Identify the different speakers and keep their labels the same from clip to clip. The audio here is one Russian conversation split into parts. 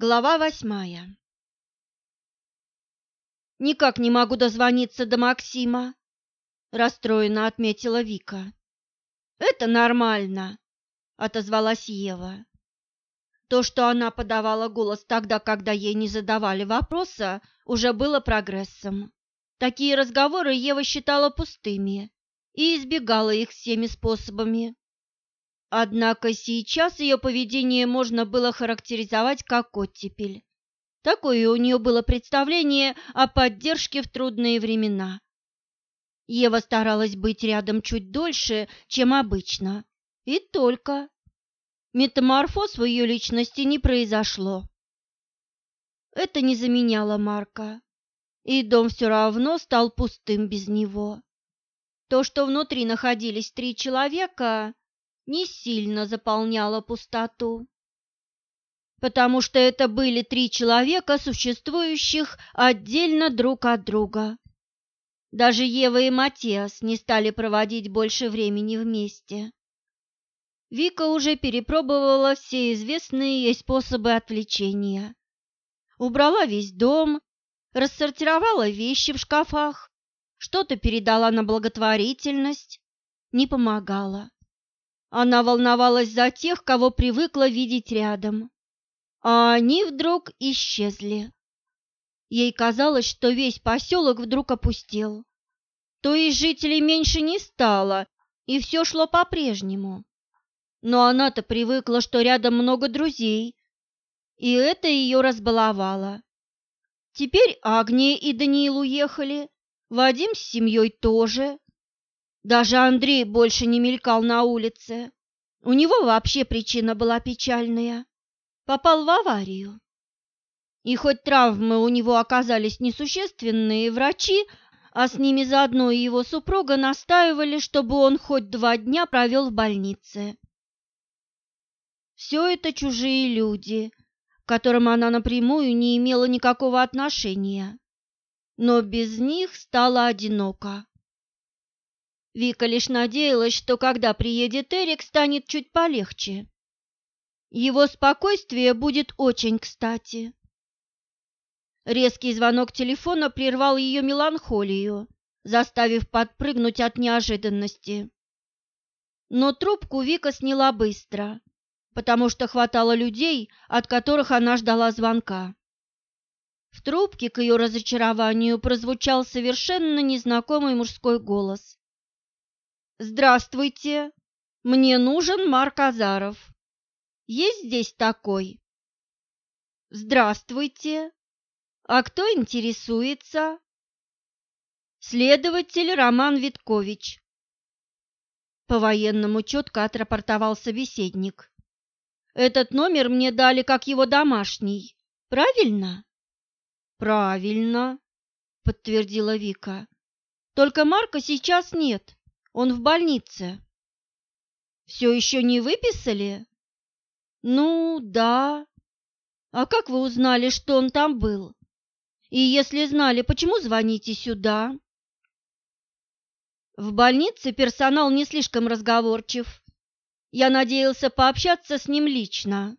Speaker 1: Глава восьмая «Никак не могу дозвониться до Максима», – расстроенно отметила Вика. «Это нормально», – отозвалась Ева. То, что она подавала голос тогда, когда ей не задавали вопроса, уже было прогрессом. Такие разговоры Ева считала пустыми и избегала их всеми способами. Однако сейчас ее поведение можно было характеризовать как оттепель. Такое у нее было представление о поддержке в трудные времена. Ева старалась быть рядом чуть дольше, чем обычно. И только. Метаморфоз в ее личности не произошло. Это не заменяло Марка, и дом все равно стал пустым без него. То, что внутри находились три человека, не сильно заполняла пустоту, потому что это были три человека, существующих отдельно друг от друга. Даже Ева и Матиас не стали проводить больше времени вместе. Вика уже перепробовала все известные ей способы отвлечения. Убрала весь дом, рассортировала вещи в шкафах, что-то передала на благотворительность, не помогала. Она волновалась за тех, кого привыкла видеть рядом. А они вдруг исчезли. Ей казалось, что весь поселок вдруг опустел. То есть жителей меньше не стало, и все шло по-прежнему. Но она-то привыкла, что рядом много друзей, и это ее разбаловало. Теперь Агния и Даниил уехали, Вадим с семьей тоже. Даже Андрей больше не мелькал на улице. У него вообще причина была печальная. Попал в аварию. И хоть травмы у него оказались несущественные, врачи, а с ними заодно и его супруга, настаивали, чтобы он хоть два дня провел в больнице. Все это чужие люди, к которым она напрямую не имела никакого отношения. Но без них стало одиноко. Вика лишь надеялась, что когда приедет Эрик, станет чуть полегче. Его спокойствие будет очень кстати. Резкий звонок телефона прервал ее меланхолию, заставив подпрыгнуть от неожиданности. Но трубку Вика сняла быстро, потому что хватало людей, от которых она ждала звонка. В трубке к ее разочарованию прозвучал совершенно незнакомый мужской голос. «Здравствуйте! Мне нужен Марк Азаров. Есть здесь такой?» «Здравствуйте! А кто интересуется?» «Следователь Роман Виткович». По-военному четко отрапортовал собеседник. «Этот номер мне дали как его домашний, правильно?» «Правильно», — подтвердила Вика. «Только Марка сейчас нет. Он в больнице. Все еще не выписали? Ну, да. А как вы узнали, что он там был? И если знали, почему звоните сюда? В больнице персонал не слишком разговорчив. Я надеялся пообщаться с ним лично.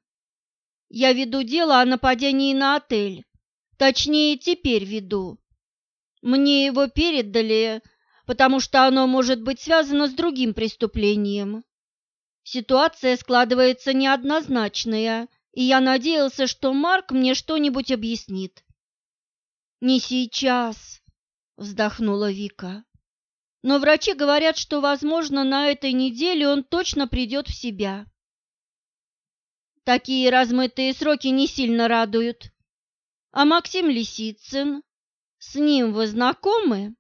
Speaker 1: Я веду дело о нападении на отель. Точнее, теперь веду. Мне его передали потому что оно может быть связано с другим преступлением. Ситуация складывается неоднозначная, и я надеялся, что Марк мне что-нибудь объяснит. «Не сейчас», — вздохнула Вика. «Но врачи говорят, что, возможно, на этой неделе он точно придет в себя». Такие размытые сроки не сильно радуют. А Максим Лисицын, с ним вы знакомы?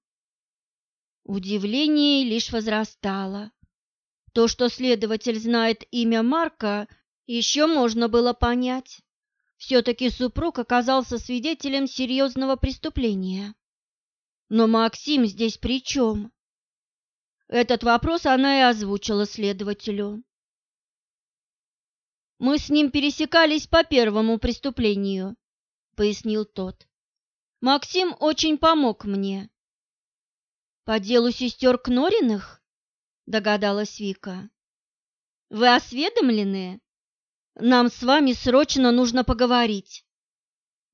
Speaker 1: Удивление лишь возрастало. То, что следователь знает имя Марка, еще можно было понять. Все-таки супруг оказался свидетелем серьезного преступления. Но Максим здесь при чем? Этот вопрос она и озвучила следователю. «Мы с ним пересекались по первому преступлению», — пояснил тот. «Максим очень помог мне. «По делу сестер Кнориных?» – догадалась Вика. «Вы осведомлены? Нам с вами срочно нужно поговорить».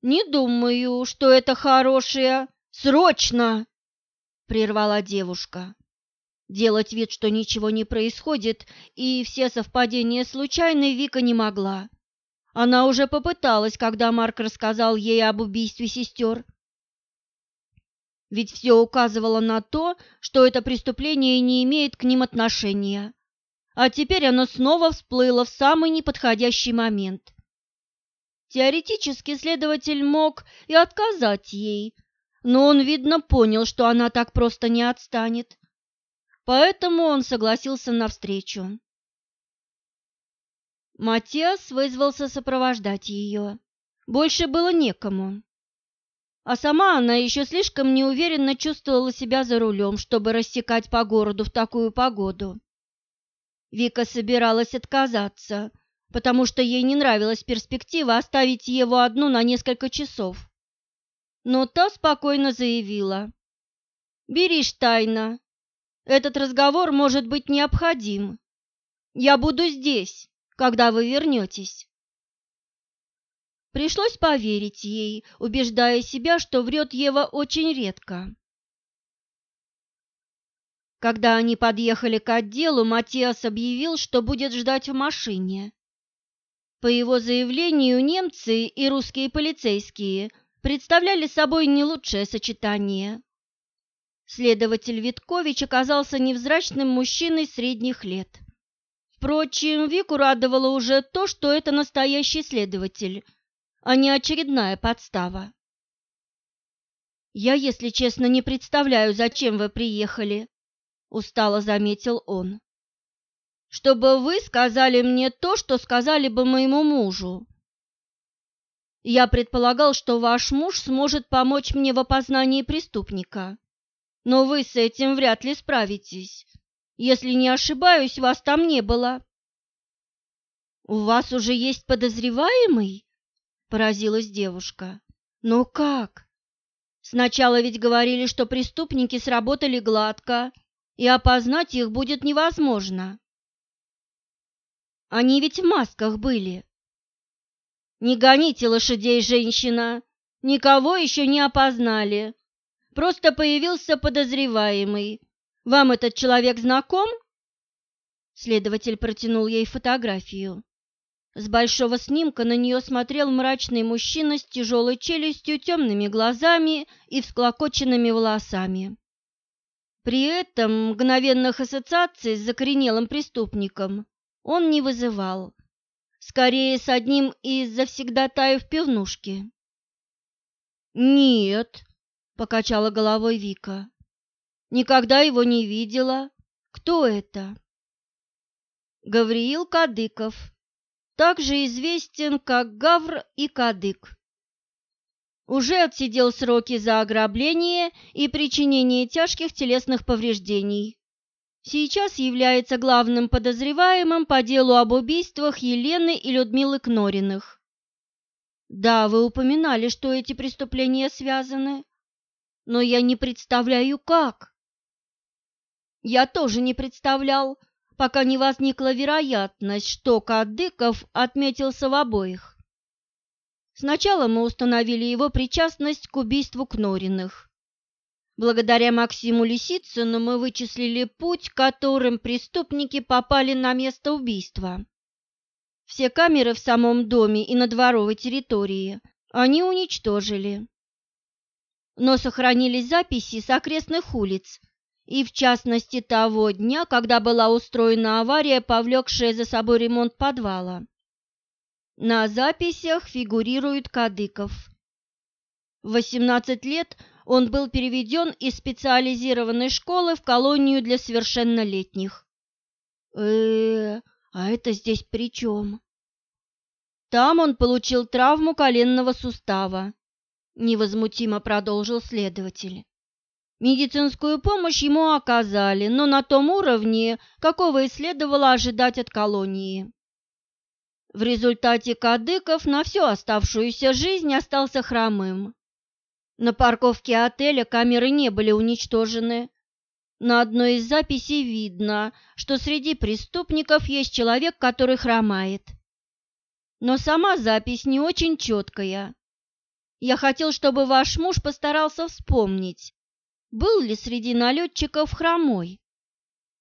Speaker 1: Не думаю, что это хорошее. Срочно!» — прервала девушка. Делать вид, что ничего не происходит, и все совпадения случайны, Вика не могла. Она уже попыталась, когда Марк рассказал ей об убийстве сестер. Ведь все указывало на то, что это преступление не имеет к ним отношения. А теперь оно снова всплыло в самый неподходящий момент. Теоретически следователь мог и отказать ей, но он, видно, понял, что она так просто не отстанет. Поэтому он согласился на встречу. Матиас вызвался сопровождать ее. Больше было некому. А сама она еще слишком неуверенно чувствовала себя за рулем, чтобы рассекать по городу в такую погоду. Вика собиралась отказаться, потому что ей не нравилась перспектива оставить его одну на несколько часов. Но та спокойно заявила. «Бери тайна. Этот разговор может быть необходим. Я буду здесь, когда вы вернетесь». Пришлось поверить ей, убеждая себя, что врет Ева очень редко. Когда они подъехали к отделу, Матиас объявил, что будет ждать в машине. По его заявлению, немцы и русские полицейские представляли собой не лучшее сочетание. Следователь Виткович оказался невзрачным мужчиной средних лет. Впрочем, Вику радовало уже то, что это настоящий следователь, а не очередная подстава. «Я, если честно, не представляю, зачем вы приехали», — устало заметил он. «Чтобы вы сказали мне то, что сказали бы моему мужу. Я предполагал, что ваш муж сможет помочь мне в опознании преступника, но вы с этим вряд ли справитесь. Если не ошибаюсь, вас там не было». «У вас уже есть подозреваемый?» – поразилась девушка. «Но как? Сначала ведь говорили, что преступники сработали гладко, и опознать их будет невозможно. Они ведь в масках были». «Не гоните лошадей, женщина! Никого еще не опознали. Просто появился подозреваемый. Вам этот человек знаком?» Следователь протянул ей фотографию. С большого снимка на нее смотрел мрачный мужчина с тяжелой челюстью, темными глазами и всклокоченными волосами. При этом мгновенных ассоциаций с закоренелым преступником он не вызывал. Скорее, с одним из завсегдатаев пивнушки. «Нет», — покачала головой Вика, — «никогда его не видела. Кто это?» «Гавриил Кадыков», также известен как Гавр и Кадык. Уже отсидел сроки за ограбление и причинение тяжких телесных повреждений. Сейчас является главным подозреваемым по делу об убийствах Елены и Людмилы Кнориных. Да, вы упоминали, что эти преступления связаны, но я не представляю, как. Я тоже не представлял, пока не возникла вероятность, что Кадыков отметился в обоих. Сначала мы установили его причастность к убийству Кнориных. Благодаря Максиму Лисицыну мы вычислили путь, которым преступники попали на место убийства. Все камеры в самом доме и на дворовой территории они уничтожили. Но сохранились записи с окрестных улиц, и в частности того дня, когда была устроена авария, повлекшая за собой ремонт подвала. На записях фигурирует Кадыков. В 18 лет он был переведен из специализированной школы в колонию для совершеннолетних. э, а это здесь при чем? Там он получил травму коленного сустава, невозмутимо продолжил следователь. Медицинскую помощь ему оказали, но на том уровне, какого и следовало ожидать от колонии. В результате Кадыков на всю оставшуюся жизнь остался хромым. На парковке отеля камеры не были уничтожены. На одной из записей видно, что среди преступников есть человек, который хромает. Но сама запись не очень четкая. Я хотел, чтобы ваш муж постарался вспомнить, был ли среди налетчиков хромой.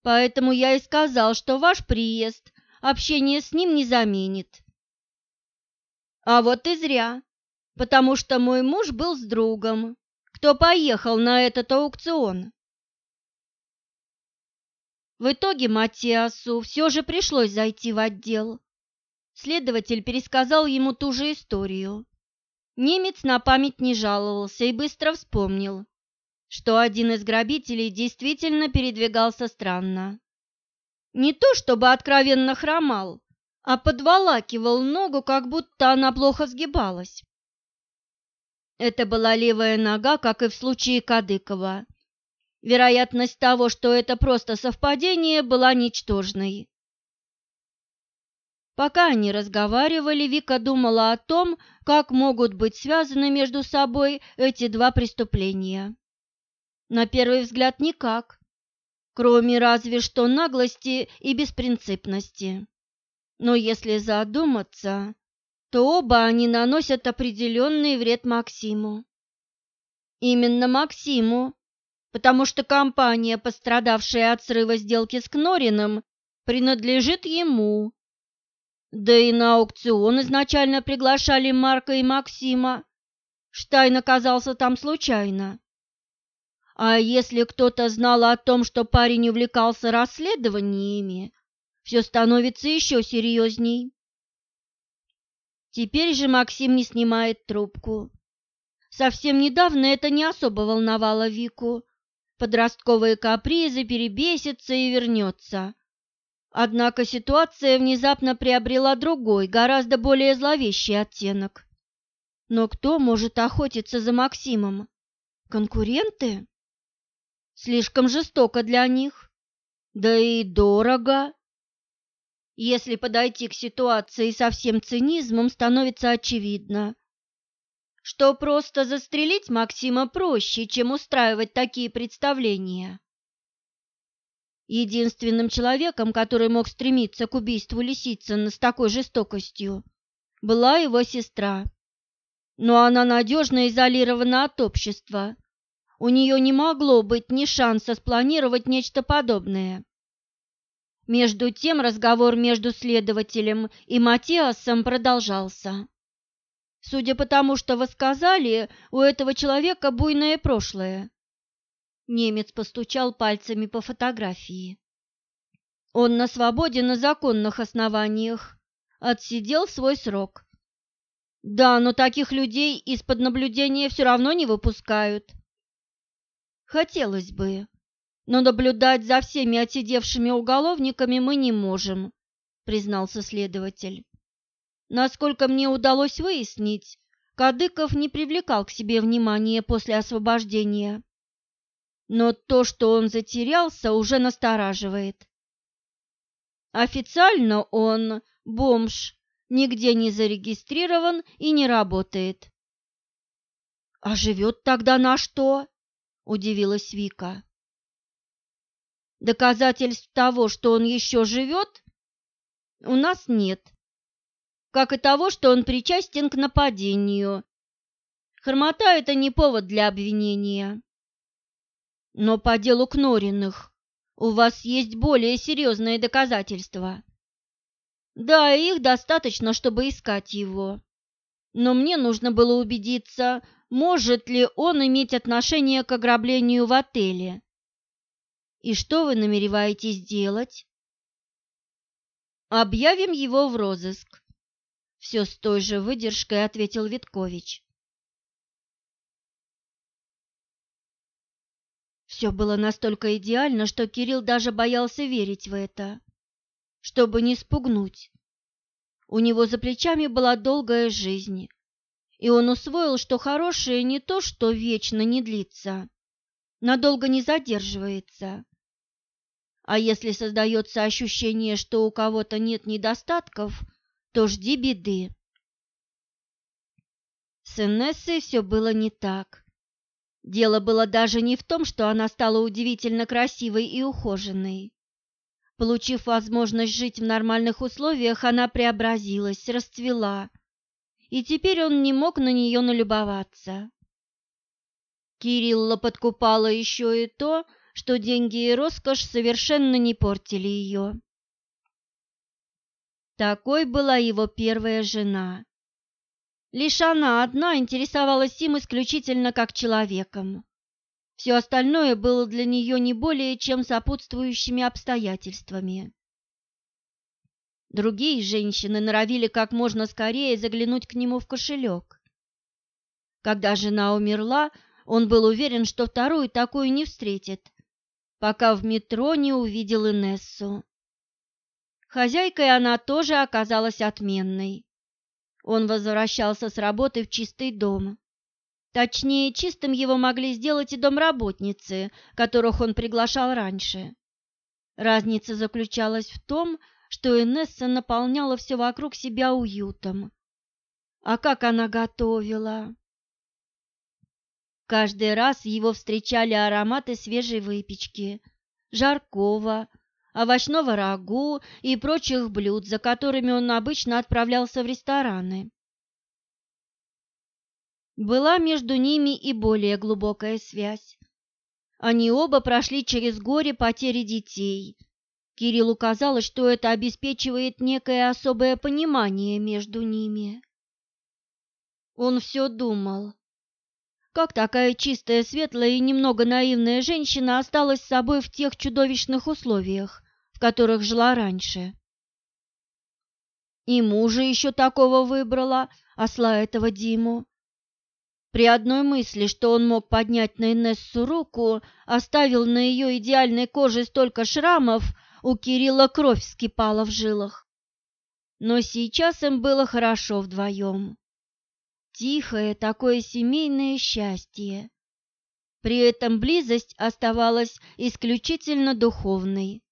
Speaker 1: Поэтому я и сказал, что ваш приезд общение с ним не заменит. А вот и зря, потому что мой муж был с другом, кто поехал на этот аукцион. В итоге Матиасу все же пришлось зайти в отдел. Следователь пересказал ему ту же историю. Немец на память не жаловался и быстро вспомнил, что один из грабителей действительно передвигался странно. Не то чтобы откровенно хромал, а подволакивал ногу, как будто она плохо сгибалась. Это была левая нога, как и в случае Кадыкова. Вероятность того, что это просто совпадение, была ничтожной. Пока они разговаривали, Вика думала о том, как могут быть связаны между собой эти два преступления. На первый взгляд никак, кроме разве что наглости и беспринципности. Но если задуматься, то оба они наносят определенный вред Максиму. Именно Максиму, потому что компания, пострадавшая от срыва сделки с Кнориным, принадлежит ему да и на аукцион изначально приглашали Марка и Максима. Штайн оказался там случайно. А если кто-то знал о том, что парень увлекался расследованиями, все становится еще серьезней. Теперь же Максим не снимает трубку. Совсем недавно это не особо волновало Вику. Подростковые капризы перебесится и вернется. Однако ситуация внезапно приобрела другой, гораздо более зловещий оттенок. Но кто может охотиться за Максимом? Конкуренты? Слишком жестоко для них. Да и дорого. Если подойти к ситуации со всем цинизмом, становится очевидно, что просто застрелить Максима проще, чем устраивать такие представления. Единственным человеком, который мог стремиться к убийству Лисицына с такой жестокостью, была его сестра. Но она надежно изолирована от общества. У нее не могло быть ни шанса спланировать нечто подобное. Между тем разговор между следователем и Матиасом продолжался. Судя по тому, что вы сказали, у этого человека буйное прошлое. Немец постучал пальцами по фотографии. Он на свободе на законных основаниях. Отсидел свой срок. Да, но таких людей из-под наблюдения все равно не выпускают. Хотелось бы, но наблюдать за всеми отсидевшими уголовниками мы не можем, признался следователь. Насколько мне удалось выяснить, Кадыков не привлекал к себе внимания после освобождения но то, что он затерялся, уже настораживает. Официально он бомж, нигде не зарегистрирован и не работает. «А живет тогда на что?» – удивилась Вика. «Доказательств того, что он еще живет, у нас нет, как и того, что он причастен к нападению. Хромота – это не повод для обвинения». Но по делу Кнориных у вас есть более серьезные доказательства. Да, их достаточно, чтобы искать его. Но мне нужно было убедиться, может ли он иметь отношение к ограблению в отеле. И что вы намереваетесь делать? Объявим его в розыск. Все с той же выдержкой ответил Виткович. Все было настолько идеально, что Кирилл даже боялся верить в это, чтобы не спугнуть. У него за плечами была долгая жизнь, и он усвоил, что хорошее не то, что вечно не длится, надолго не задерживается. А если создается ощущение, что у кого-то нет недостатков, то жди беды. С Инессой все было не так. Дело было даже не в том, что она стала удивительно красивой и ухоженной. Получив возможность жить в нормальных условиях, она преобразилась, расцвела и теперь он не мог на нее налюбоваться. Кирилла подкупала еще и то, что деньги и роскошь совершенно не портили ее. Такой была его первая жена. Лишь она одна интересовалась им исключительно как человеком. Все остальное было для нее не более чем сопутствующими обстоятельствами. Другие женщины норовили как можно скорее заглянуть к нему в кошелек. Когда жена умерла, он был уверен, что вторую такую не встретит, пока в метро не увидел Инессу. Хозяйкой она тоже оказалась отменной. Он возвращался с работы в чистый дом. Точнее, чистым его могли сделать и домработницы, которых он приглашал раньше. Разница заключалась в том, что Инесса наполняла все вокруг себя уютом. А как она готовила! Каждый раз его встречали ароматы свежей выпечки, жаркого, овощного рагу и прочих блюд, за которыми он обычно отправлялся в рестораны. Была между ними и более глубокая связь. Они оба прошли через горе потери детей. Кириллу казалось, что это обеспечивает некое особое понимание между ними. Он все думал, как такая чистая, светлая и немного наивная женщина осталась с собой в тех чудовищных условиях, в которых жила раньше. И мужа еще такого выбрала, осла этого Диму. При одной мысли, что он мог поднять на Инессу руку, оставил на ее идеальной коже столько шрамов, у Кирилла кровь вскипала в жилах. Но сейчас им было хорошо вдвоем. Тихое такое семейное счастье. При этом близость оставалась исключительно духовной.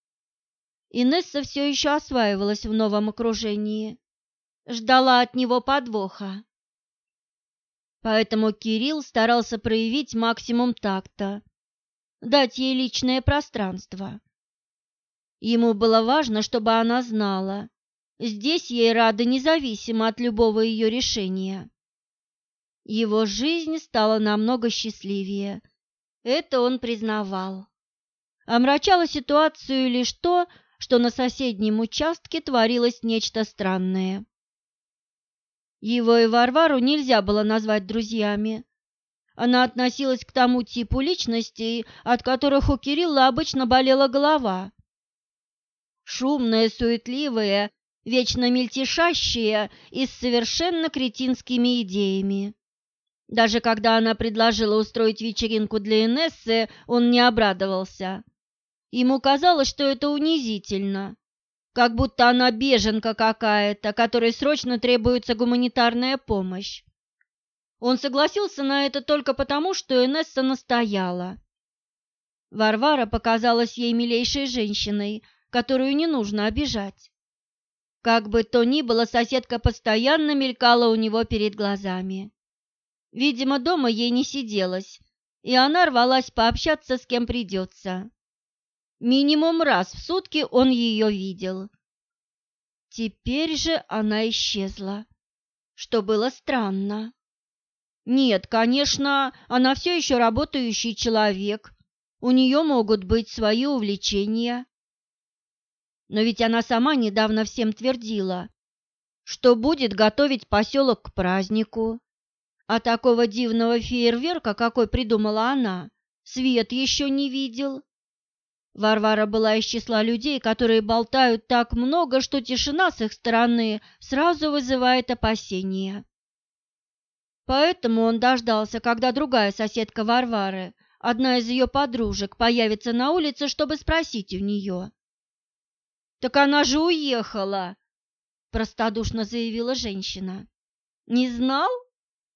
Speaker 1: Инесса все еще осваивалась в новом окружении, ждала от него подвоха. Поэтому Кирилл старался проявить максимум такта, дать ей личное пространство. Ему было важно, чтобы она знала, здесь ей рады независимо от любого ее решения. Его жизнь стала намного счастливее, это он признавал. Омрачало ситуацию лишь то, что на соседнем участке творилось нечто странное. Его и Варвару нельзя было назвать друзьями. Она относилась к тому типу личностей, от которых у Кирилла обычно болела голова. Шумная, суетливая, вечно мельтешащая и с совершенно кретинскими идеями. Даже когда она предложила устроить вечеринку для Инессы, он не обрадовался. Ему казалось, что это унизительно, как будто она беженка какая-то, которой срочно требуется гуманитарная помощь. Он согласился на это только потому, что Энесса настояла. Варвара показалась ей милейшей женщиной, которую не нужно обижать. Как бы то ни было, соседка постоянно мелькала у него перед глазами. Видимо, дома ей не сиделось, и она рвалась пообщаться с кем придется. Минимум раз в сутки он ее видел. Теперь же она исчезла, что было странно. Нет, конечно, она все еще работающий человек, у нее могут быть свои увлечения. Но ведь она сама недавно всем твердила, что будет готовить поселок к празднику. А такого дивного фейерверка, какой придумала она, Свет еще не видел. Варвара была из числа людей, которые болтают так много, что тишина с их стороны сразу вызывает опасения. Поэтому он дождался, когда другая соседка Варвары, одна из ее подружек, появится на улице, чтобы спросить у нее. «Так она же уехала!» – простодушно заявила женщина. «Не знал?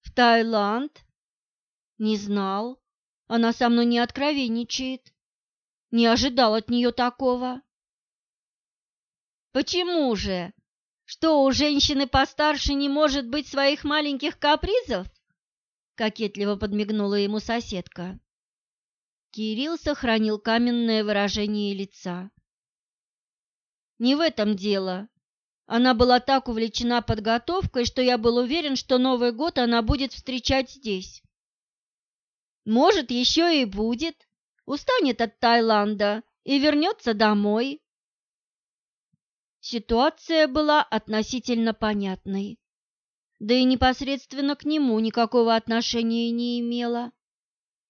Speaker 1: В Таиланд?» «Не знал. Она со мной не откровенничает». Не ожидал от нее такого. Почему же? Что, у женщины постарше не может быть своих маленьких капризов? Кокетливо подмигнула ему соседка. Кирилл сохранил каменное выражение лица. Не в этом дело. Она была так увлечена подготовкой, что я был уверен, что Новый год она будет встречать здесь. Может, еще и будет, устанет от Таиланда и вернется домой. Ситуация была относительно понятной, да и непосредственно к нему никакого отношения не имела,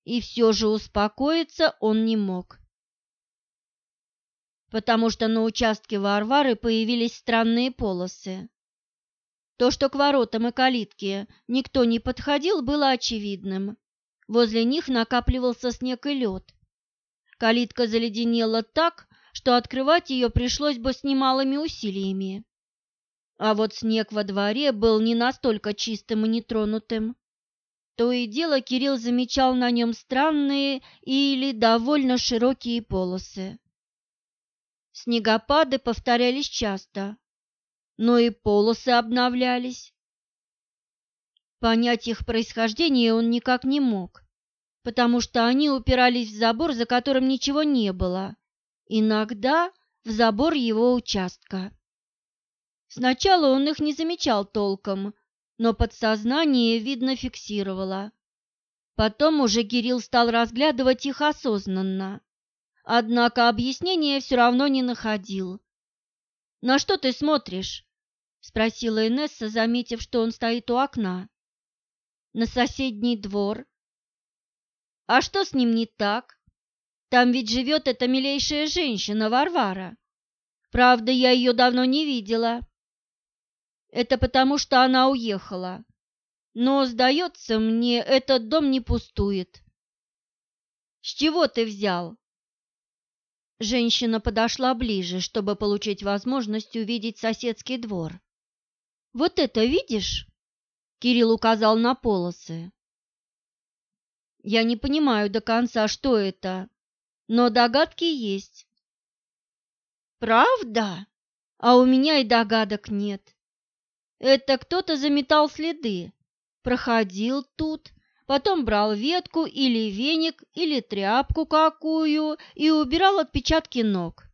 Speaker 1: и все же успокоиться он не мог потому что на участке Варвары появились странные полосы. То, что к воротам и калитке никто не подходил, было очевидным. Возле них накапливался снег и лед. Калитка заледенела так, что открывать ее пришлось бы с немалыми усилиями. А вот снег во дворе был не настолько чистым и нетронутым. То и дело Кирилл замечал на нем странные или довольно широкие полосы. Снегопады повторялись часто, но и полосы обновлялись. Понять их происхождение он никак не мог, потому что они упирались в забор, за которым ничего не было, иногда в забор его участка. Сначала он их не замечал толком, но подсознание, видно, фиксировало. Потом уже Кирилл стал разглядывать их осознанно. Однако объяснения все равно не находил. «На что ты смотришь?» – спросила Инесса, заметив, что он стоит у окна. «На соседний двор». «А что с ним не так? Там ведь живет эта милейшая женщина, Варвара. Правда, я ее давно не видела. Это потому, что она уехала. Но, сдается мне, этот дом не пустует». «С чего ты взял?» Женщина подошла ближе, чтобы получить возможность увидеть соседский двор. «Вот это видишь?» — Кирилл указал на полосы. «Я не понимаю до конца, что это, но догадки есть». «Правда? А у меня и догадок нет. Это кто-то заметал следы, проходил тут, потом брал ветку или веник, или тряпку какую и убирал отпечатки ног.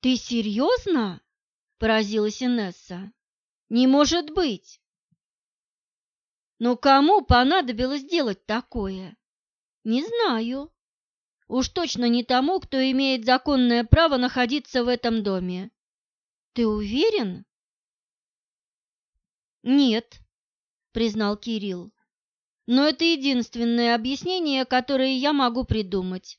Speaker 1: «Ты серьезно?» – поразилась Инесса. «Не может быть!» «Но кому понадобилось делать такое?» «Не знаю. Уж точно не тому, кто имеет законное право находиться в этом доме. Ты уверен?» «Нет», – признал Кирилл но это единственное объяснение, которое я могу придумать.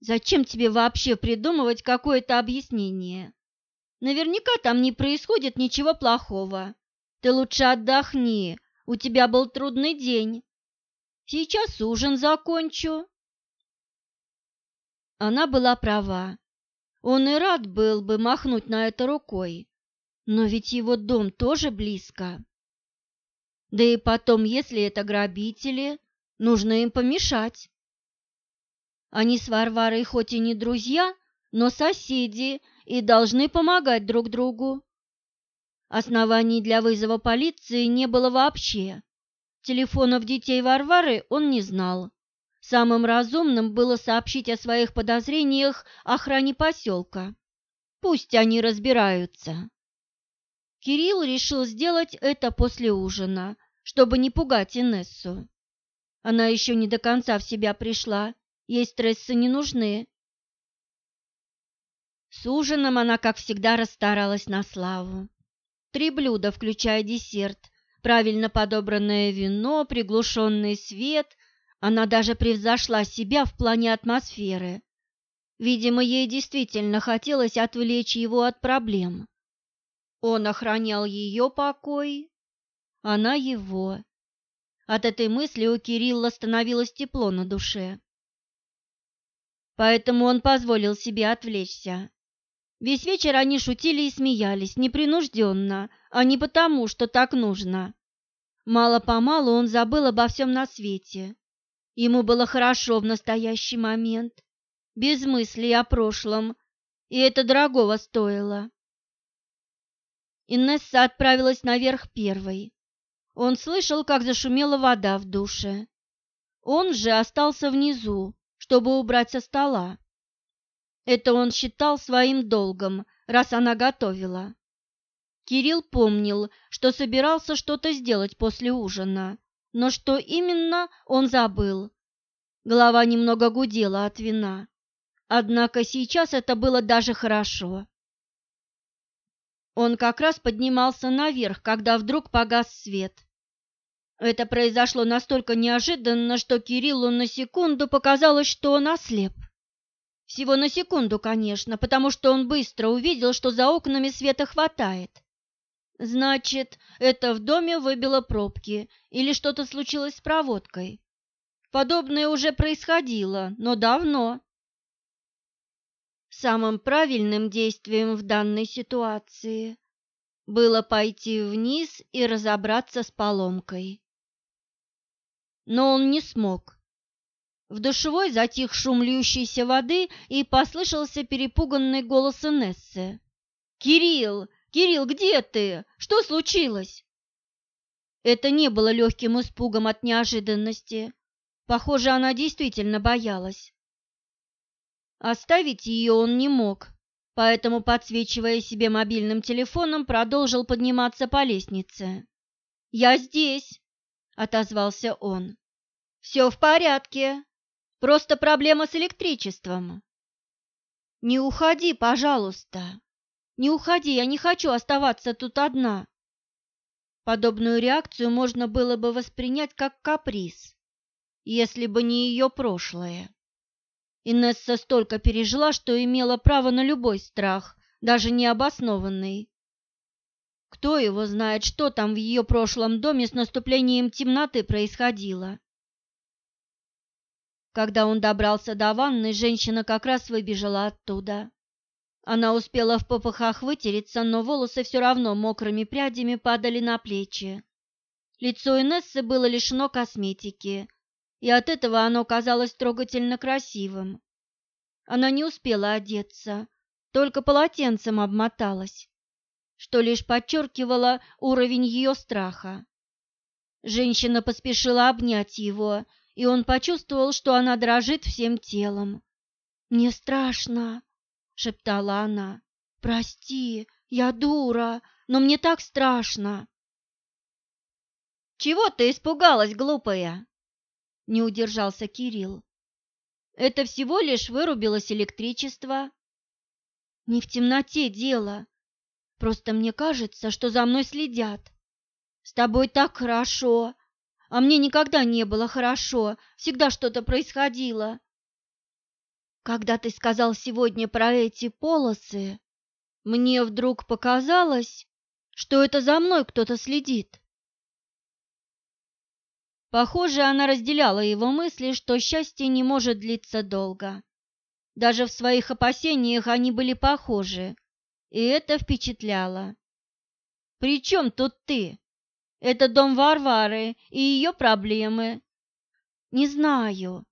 Speaker 1: Зачем тебе вообще придумывать какое-то объяснение? Наверняка там не происходит ничего плохого. Ты лучше отдохни, у тебя был трудный день. Сейчас ужин закончу. Она была права. Он и рад был бы махнуть на это рукой. Но ведь его дом тоже близко. Да и потом, если это грабители, нужно им помешать. Они с Варварой хоть и не друзья, но соседи и должны помогать друг другу. Оснований для вызова полиции не было вообще. Телефонов детей Варвары он не знал. Самым разумным было сообщить о своих подозрениях охране поселка. Пусть они разбираются. Кирилл решил сделать это после ужина, чтобы не пугать Инессу. Она еще не до конца в себя пришла, ей стрессы не нужны. С ужином она, как всегда, расстаралась на славу. Три блюда, включая десерт, правильно подобранное вино, приглушенный свет. Она даже превзошла себя в плане атмосферы. Видимо, ей действительно хотелось отвлечь его от проблем. Он охранял ее покой, она его. От этой мысли у Кирилла становилось тепло на душе. Поэтому он позволил себе отвлечься. Весь вечер они шутили и смеялись, непринужденно, а не потому, что так нужно. Мало-помалу он забыл обо всем на свете. Ему было хорошо в настоящий момент, без мыслей о прошлом, и это дорогого стоило. Инесса отправилась наверх первой. Он слышал, как зашумела вода в душе. Он же остался внизу, чтобы убрать со стола. Это он считал своим долгом, раз она готовила. Кирилл помнил, что собирался что-то сделать после ужина, но что именно он забыл. Голова немного гудела от вина. Однако сейчас это было даже хорошо. Он как раз поднимался наверх, когда вдруг погас свет. Это произошло настолько неожиданно, что Кириллу на секунду показалось, что он ослеп. Всего на секунду, конечно, потому что он быстро увидел, что за окнами света хватает. Значит, это в доме выбило пробки или что-то случилось с проводкой. Подобное уже происходило, но давно. Самым правильным действием в данной ситуации было пойти вниз и разобраться с поломкой. Но он не смог. В душевой затих шум льющейся воды и послышался перепуганный голос Инессы. «Кирилл! Кирилл, где ты? Что случилось?» Это не было легким испугом от неожиданности. Похоже, она действительно боялась. Оставить ее он не мог, поэтому, подсвечивая себе мобильным телефоном, продолжил подниматься по лестнице. «Я здесь», — отозвался он. «Все в порядке. Просто проблема с электричеством». «Не уходи, пожалуйста. Не уходи, я не хочу оставаться тут одна». Подобную реакцию можно было бы воспринять как каприз, если бы не ее прошлое. Инесса столько пережила, что имела право на любой страх, даже необоснованный. Кто его знает, что там в ее прошлом доме с наступлением темноты происходило? Когда он добрался до ванны, женщина как раз выбежала оттуда. Она успела в попыхах вытереться, но волосы все равно мокрыми прядями падали на плечи. Лицо Инессы было лишено косметики, и от этого оно казалось трогательно красивым. Она не успела одеться, только полотенцем обмоталась, что лишь подчеркивало уровень ее страха. Женщина поспешила обнять его, и он почувствовал, что она дрожит всем телом. «Мне страшно», — шептала она. «Прости, я дура, но мне так страшно». «Чего ты испугалась, глупая?» Не удержался Кирилл. Это всего лишь вырубилось электричество. Не в темноте дело. Просто мне кажется, что за мной следят. С тобой так хорошо, а мне никогда не было хорошо, всегда что-то происходило. Когда ты сказал сегодня про эти полосы, мне вдруг показалось, что это за мной кто-то следит. Похоже, она разделяла его мысли, что счастье не может длиться долго. Даже в своих опасениях они были похожи, и это впечатляло. «При чем тут ты? Это дом Варвары и ее проблемы». «Не знаю.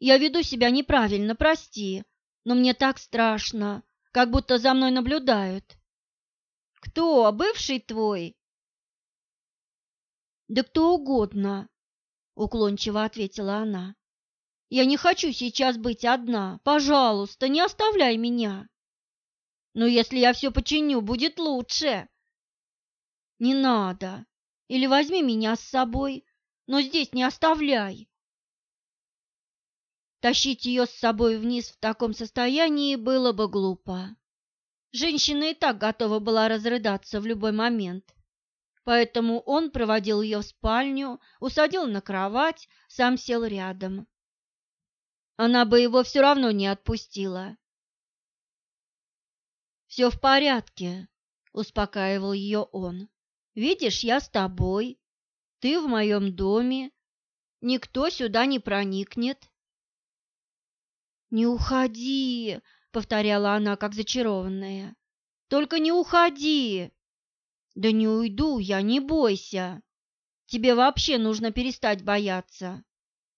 Speaker 1: Я веду себя неправильно, прости, но мне так страшно, как будто за мной наблюдают». «Кто? Бывший твой?» «Да кто угодно уклончиво ответила она. Я не хочу сейчас быть одна. Пожалуйста, не оставляй меня. Но если я все починю, будет лучше. Не надо. Или возьми меня с собой, но здесь не оставляй. Тащить ее с собой вниз в таком состоянии было бы глупо. Женщина и так готова была разрыдаться в любой момент поэтому он проводил ее в спальню, усадил на кровать, сам сел рядом. Она бы его все равно не отпустила. «Все в порядке», — успокаивал ее он. «Видишь, я с тобой. Ты в моем доме. Никто сюда не проникнет». «Не уходи», — повторяла она, как зачарованная. «Только не уходи!» Да не уйду я, не бойся. Тебе вообще нужно перестать бояться.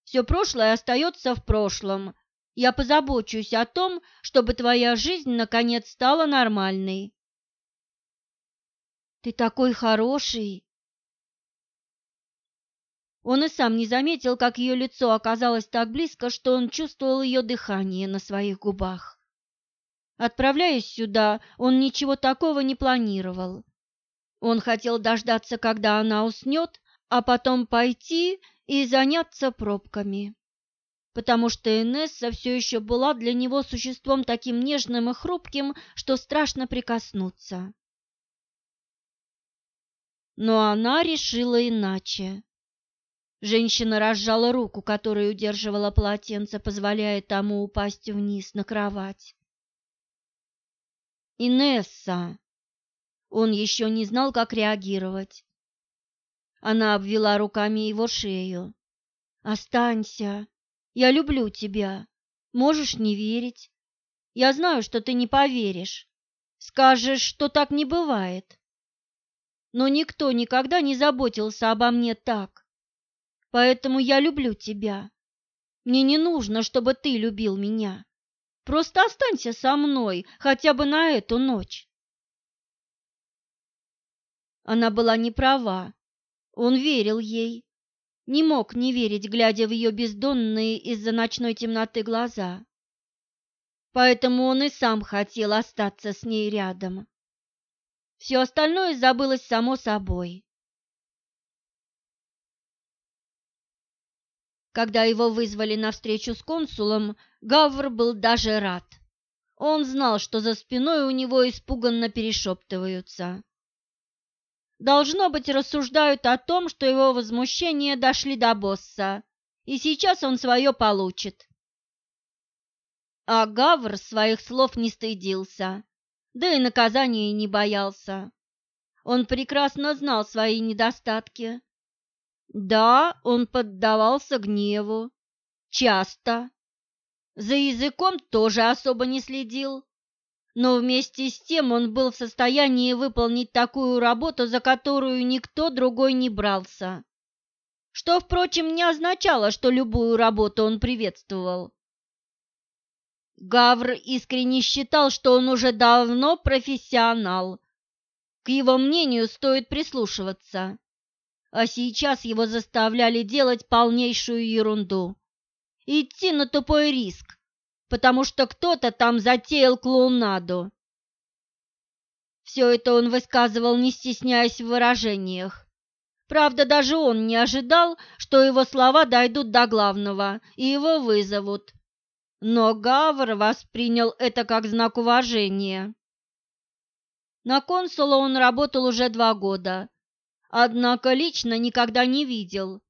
Speaker 1: Все прошлое остается в прошлом. Я позабочусь о том, чтобы твоя жизнь наконец стала нормальной. Ты такой хороший. Он и сам не заметил, как ее лицо оказалось так близко, что он чувствовал ее дыхание на своих губах. Отправляясь сюда, он ничего такого не планировал. Он хотел дождаться, когда она уснет, а потом пойти и заняться пробками. Потому что Инесса все еще была для него существом таким нежным и хрупким, что страшно прикоснуться. Но она решила иначе. Женщина разжала руку, которой удерживала полотенце, позволяя тому упасть вниз на кровать. Инесса. Он еще не знал, как реагировать. Она обвела руками его шею. «Останься. Я люблю тебя. Можешь не верить. Я знаю, что ты не поверишь. Скажешь, что так не бывает. Но никто никогда не заботился обо мне так. Поэтому я люблю тебя. Мне не нужно, чтобы ты любил меня. Просто останься со мной хотя бы на эту ночь. Она была не права. Он верил ей. Не мог не верить, глядя в ее бездонные из-за ночной темноты глаза. Поэтому он и сам хотел остаться с ней рядом. Все остальное забылось само собой. Когда его вызвали на встречу с консулом, Гавр был даже рад. Он знал, что за спиной у него испуганно перешептываются. Должно быть, рассуждают о том, что его возмущения дошли до босса, и сейчас он свое получит. А Гавр своих слов не стыдился, да и наказания не боялся. Он прекрасно знал свои недостатки да, он поддавался гневу. Часто. За языком тоже особо не следил. Но вместе с тем он был в состоянии выполнить такую работу, за которую никто другой не брался. Что, впрочем, не означало, что любую работу он приветствовал. Гавр искренне считал, что он уже давно профессионал. К его мнению стоит прислушиваться а сейчас его заставляли делать полнейшую ерунду. Идти на тупой риск, потому что кто-то там затеял клоунаду. Все это он высказывал, не стесняясь в выражениях. Правда, даже он не ожидал, что его слова дойдут до главного и его вызовут. Но Гавр воспринял это как знак уважения. На консула он работал уже два года, однако лично никогда не видел.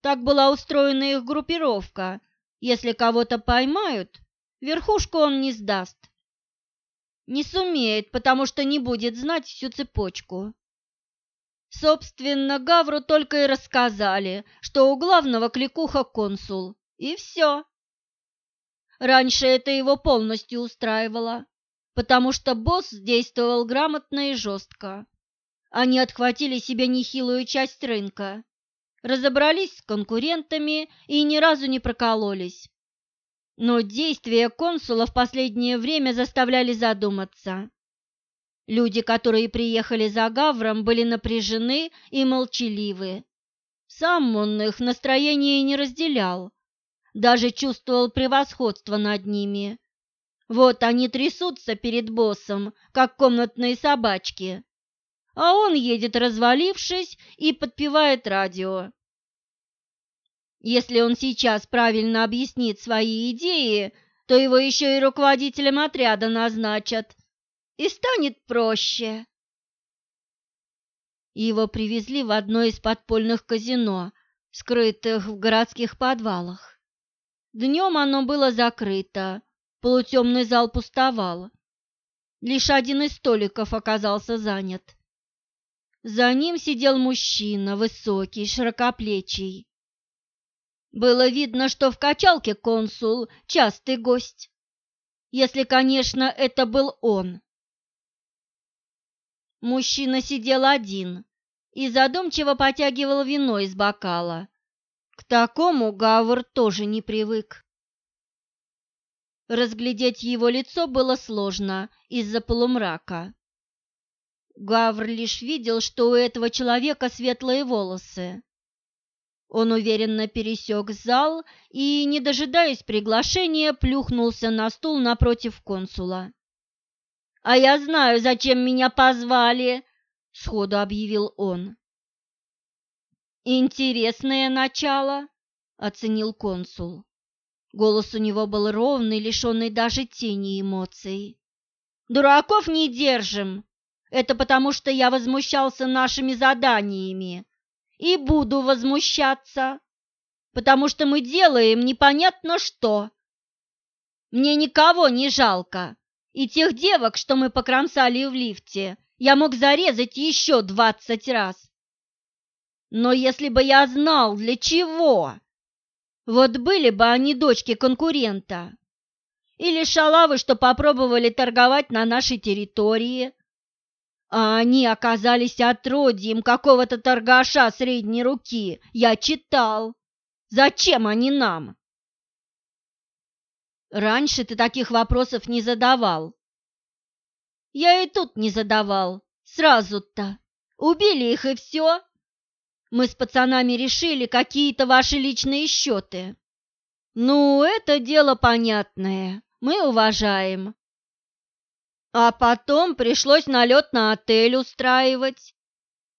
Speaker 1: Так была устроена их группировка. Если кого-то поймают, верхушку он не сдаст. Не сумеет, потому что не будет знать всю цепочку. Собственно, Гавру только и рассказали, что у главного кликуха консул, и все. Раньше это его полностью устраивало, потому что босс действовал грамотно и жестко. Они отхватили себе нехилую часть рынка, разобрались с конкурентами и ни разу не прокололись. Но действия консула в последнее время заставляли задуматься. Люди, которые приехали за Гавром, были напряжены и молчаливы. Сам он их настроение не разделял, даже чувствовал превосходство над ними. Вот они трясутся перед боссом, как комнатные собачки, а он едет развалившись и подпевает радио. Если он сейчас правильно объяснит свои идеи, то его еще и руководителем отряда назначат, и станет проще. Его привезли в одно из подпольных казино, скрытых в городских подвалах. Днем оно было закрыто, полутемный зал пустовал. Лишь один из столиков оказался занят. За ним сидел мужчина, высокий, широкоплечий. Было видно, что в качалке консул частый гость, если, конечно, это был он. Мужчина сидел один и задумчиво потягивал вино из бокала. К такому Гавр тоже не привык. Разглядеть его лицо было сложно из-за полумрака. Гавр лишь видел, что у этого человека светлые волосы. Он уверенно пересек зал и, не дожидаясь приглашения, плюхнулся на стул напротив консула. А я знаю, зачем меня позвали, сходу объявил он. Интересное начало, оценил консул. Голос у него был ровный, лишенный даже тени эмоций. Дураков не держим. Это потому, что я возмущался нашими заданиями. И буду возмущаться, потому что мы делаем непонятно что. Мне никого не жалко. И тех девок, что мы покромсали в лифте, я мог зарезать еще двадцать раз. Но если бы я знал, для чего, вот были бы они дочки конкурента. Или шалавы, что попробовали торговать на нашей территории. А они оказались отродьем какого-то торгаша средней руки. Я читал. Зачем они нам? Раньше ты таких вопросов не задавал. Я и тут не задавал. Сразу-то. Убили их и все. Мы с пацанами решили какие-то ваши личные счеты. Ну, это дело понятное. Мы уважаем. А потом пришлось налет на отель устраивать.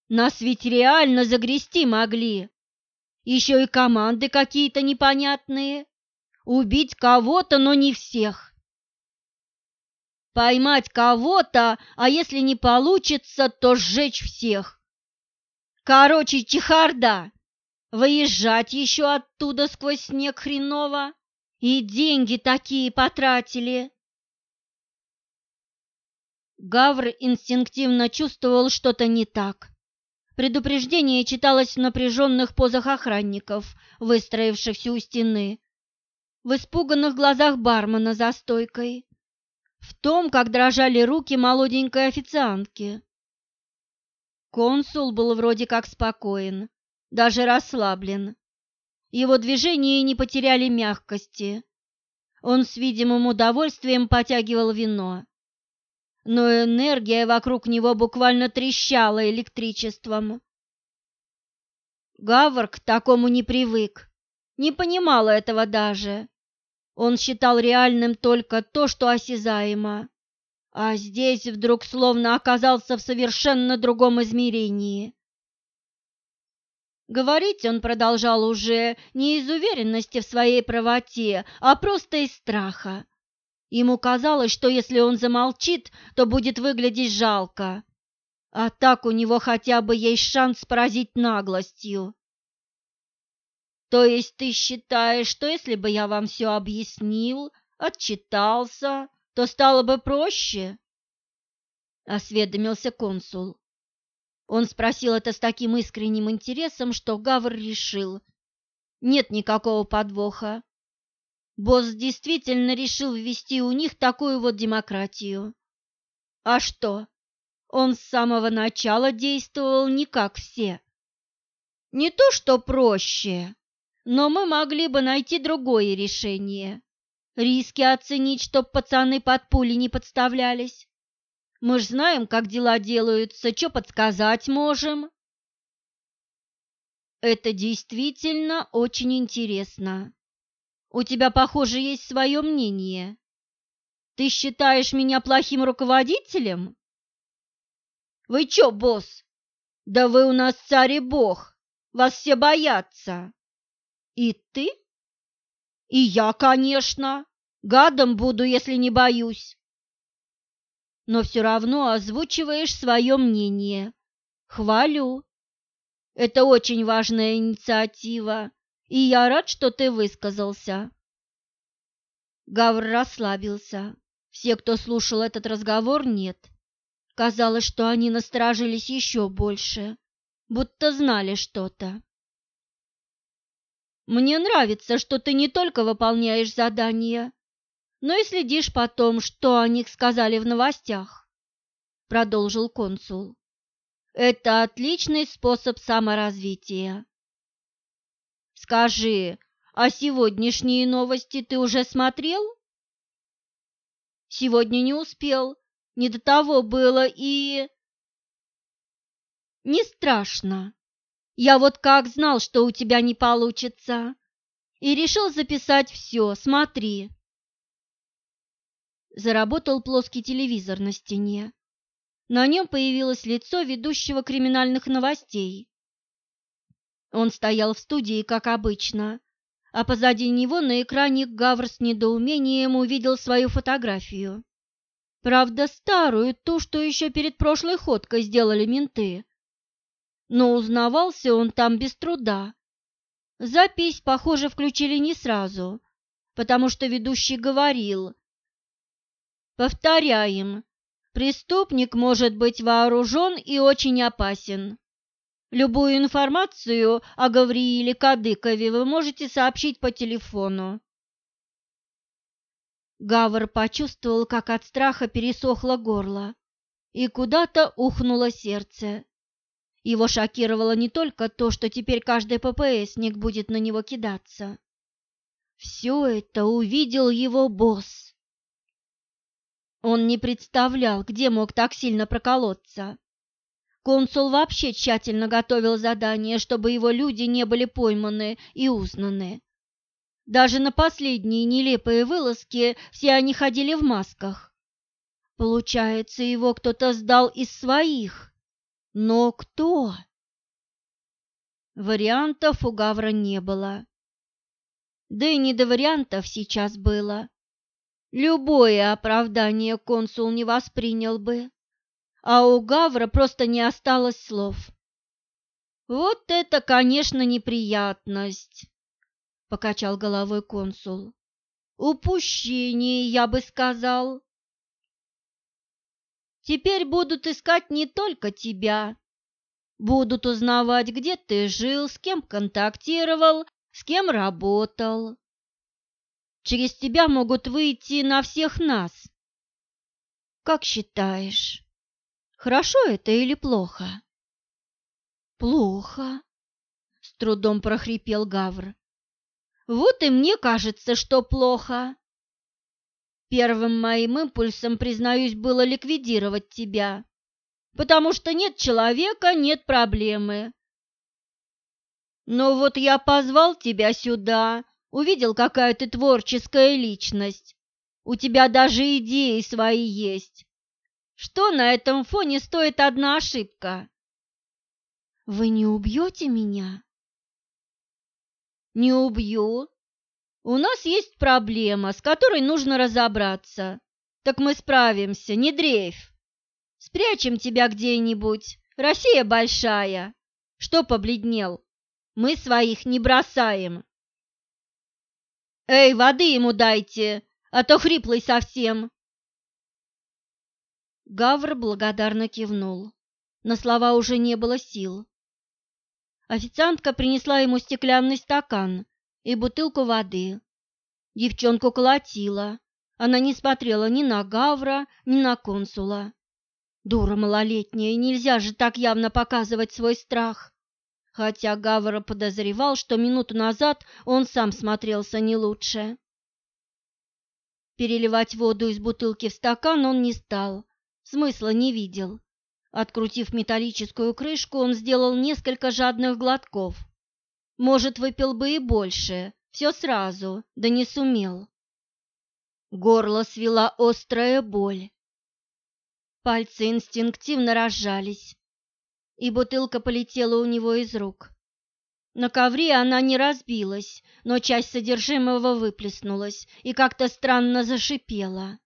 Speaker 1: Нас ведь реально загрести могли. Еще и команды какие-то непонятные. Убить кого-то, но не всех. Поймать кого-то, а если не получится, то сжечь всех. Короче, чехарда. Выезжать еще оттуда сквозь снег хреново. И деньги такие потратили. Гавр инстинктивно чувствовал что-то не так. Предупреждение читалось в напряженных позах охранников, выстроившихся у стены, в испуганных глазах бармена за стойкой, в том, как дрожали руки молоденькой официантки. Консул был вроде как спокоен, даже расслаблен. Его движения не потеряли мягкости. Он с видимым удовольствием потягивал вино. Но энергия вокруг него буквально трещала электричеством. Гавр к такому не привык не понимал этого даже. Он считал реальным только то, что осязаемо. А здесь вдруг словно оказался в совершенно другом измерении. Говорить он продолжал уже не из уверенности в своей правоте, а просто из страха. Ему казалось, что если он замолчит, то будет выглядеть жалко. А так у него хотя бы есть шанс поразить наглостью. То есть ты считаешь, что если бы я вам все объяснил, отчитался, то стало бы проще? Осведомился консул. Он спросил это с таким искренним интересом, что Гавр решил. Нет никакого подвоха. Босс действительно решил ввести у них такую вот демократию. А что? Он с самого начала действовал не как все. Не то, что проще, но мы могли бы найти другое решение. Риски оценить, чтоб пацаны под пули не подставлялись. Мы ж знаем, как дела делаются, что подсказать можем. Это действительно очень интересно. У тебя, похоже, есть свое мнение. Ты считаешь меня плохим руководителем? Вы чё, босс? Да вы у нас царь и бог. Вас все боятся. И ты? И я, конечно. Гадом буду, если не боюсь. Но все равно озвучиваешь свое мнение. Хвалю. Это очень важная инициатива, и я рад, что ты высказался. Гавр расслабился. Все, кто слушал этот разговор, нет. Казалось, что они насторожились еще больше, будто знали что-то. Мне нравится, что ты не только выполняешь задания, но и следишь по том, что о них сказали в новостях, продолжил консул. Это отличный способ саморазвития. Скажи, а сегодняшние новости ты уже смотрел? Сегодня не успел, не до того было и... Не страшно. Я вот как знал, что у тебя не получится, и решил записать все, смотри. заработал плоский телевизор на стене. На нем появилось лицо ведущего криминальных новостей. Он стоял в студии, как обычно, а позади него на экране Гавр с недоумением увидел свою фотографию. Правда, старую, ту, что еще перед прошлой ходкой сделали менты. Но узнавался он там без труда. Запись, похоже, включили не сразу, потому что ведущий говорил. Повторяем, преступник может быть вооружен и очень опасен. Любую информацию о Гаврииле Кадыкове вы можете сообщить по телефону. Гавр почувствовал, как от страха пересохло горло, и куда-то ухнуло сердце. Его шокировало не только то, что теперь каждый ППСник будет на него кидаться. Все это увидел его босс. Он не представлял, где мог так сильно проколоться. Консул вообще тщательно готовил задание, чтобы его люди не были пойманы и узнаны. Даже на последние нелепые вылазки все они ходили в масках. Получается, его кто-то сдал из своих. Но кто? Вариантов у Гавра не было. Да и не до вариантов сейчас было. Любое оправдание консул не воспринял бы а у Гавра просто не осталось слов. «Вот это, конечно, неприятность!» — покачал головой консул. «Упущение, я бы сказал. Теперь будут искать не только тебя. Будут узнавать, где ты жил, с кем контактировал, с кем работал. Через тебя могут выйти на всех нас. Как считаешь?» Хорошо это или плохо? Плохо, с трудом прохрипел Гавр. Вот и мне кажется, что плохо. Первым моим импульсом, признаюсь, было ликвидировать тебя, потому что нет человека, нет проблемы. Но вот я позвал тебя сюда, увидел, какая ты творческая личность. У тебя даже идеи свои есть. Что на этом фоне стоит одна ошибка? Вы не убьете меня? Не убью. У нас есть проблема, с которой нужно разобраться. Так мы справимся, не дрейф. Спрячем тебя где-нибудь. Россия большая. Что побледнел? Мы своих не бросаем. Эй, воды ему дайте, а то хриплый совсем. Гавр благодарно кивнул. На слова уже не было сил. Официантка принесла ему стеклянный стакан и бутылку воды. Девчонку колотила. Она не смотрела ни на Гавра, ни на консула. Дура малолетняя, нельзя же так явно показывать свой страх. Хотя Гавра подозревал, что минуту назад он сам смотрелся не лучше. Переливать воду из бутылки в стакан он не стал смысла не видел. Открутив металлическую крышку, он сделал несколько жадных глотков. Может, выпил бы и больше, все сразу, да не сумел. Горло свела острая боль. Пальцы инстинктивно разжались, и бутылка полетела у него из рук. На ковре она не разбилась, но часть содержимого выплеснулась и как-то странно зашипела.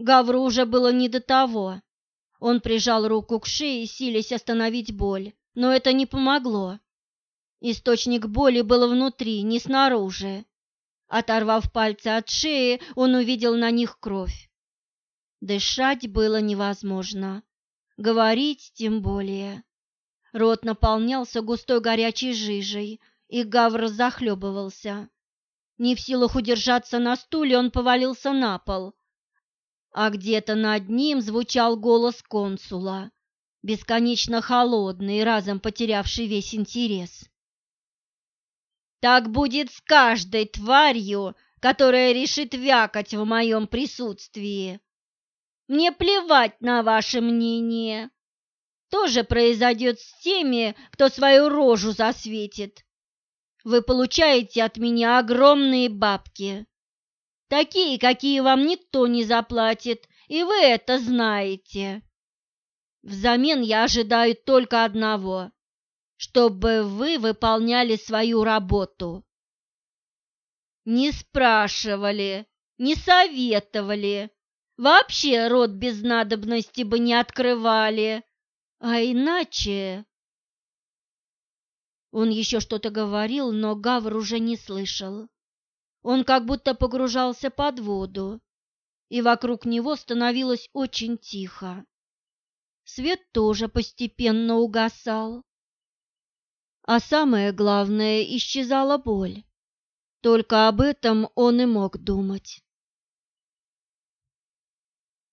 Speaker 1: Гавру уже было не до того. Он прижал руку к шее, силясь остановить боль, но это не помогло. Источник боли был внутри, не снаружи. Оторвав пальцы от шеи, он увидел на них кровь. Дышать было невозможно, говорить тем более. Рот наполнялся густой горячей жижей, и Гавр захлебывался. Не в силах удержаться на стуле, он повалился на пол, а где-то над ним звучал голос консула, бесконечно холодный, разом потерявший весь интерес. «Так будет с каждой тварью, которая решит вякать в моем присутствии. Мне плевать на ваше мнение. То же произойдет с теми, кто свою рожу засветит. Вы получаете от меня огромные бабки. Такие, какие вам никто не заплатит, и вы это знаете. Взамен я ожидаю только одного, чтобы вы выполняли свою работу. Не спрашивали, не советовали, вообще рот без надобности бы не открывали, а иначе... Он еще что-то говорил, но Гавр уже не слышал. Он как будто погружался под воду, и вокруг него становилось очень тихо. Свет тоже постепенно угасал. А самое главное, исчезала боль. Только об этом он и мог думать.